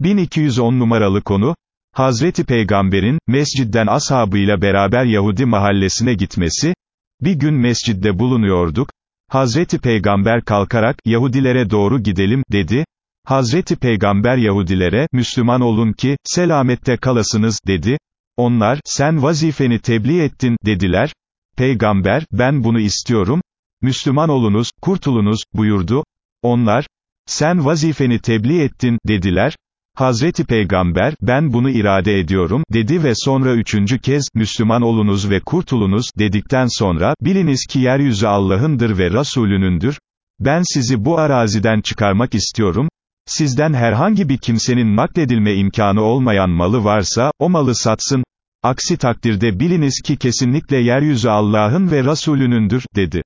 1210 numaralı konu, Hazreti Peygamber'in, mescidden ashabıyla beraber Yahudi mahallesine gitmesi, bir gün mescidde bulunuyorduk, Hazreti Peygamber kalkarak, Yahudilere doğru gidelim, dedi, Hazreti Peygamber Yahudilere, Müslüman olun ki, selamette kalasınız, dedi, onlar, sen vazifeni tebliğ ettin, dediler, Peygamber, ben bunu istiyorum, Müslüman olunuz, kurtulunuz, buyurdu, onlar, sen vazifeni tebliğ ettin, dediler, Hazreti Peygamber, ben bunu irade ediyorum, dedi ve sonra üçüncü kez, Müslüman olunuz ve kurtulunuz, dedikten sonra, biliniz ki yeryüzü Allah'ındır ve Resulünündür, ben sizi bu araziden çıkarmak istiyorum, sizden herhangi bir kimsenin nakledilme imkanı olmayan malı varsa, o malı satsın, aksi takdirde biliniz ki kesinlikle yeryüzü Allah'ın ve Resulünündür, dedi.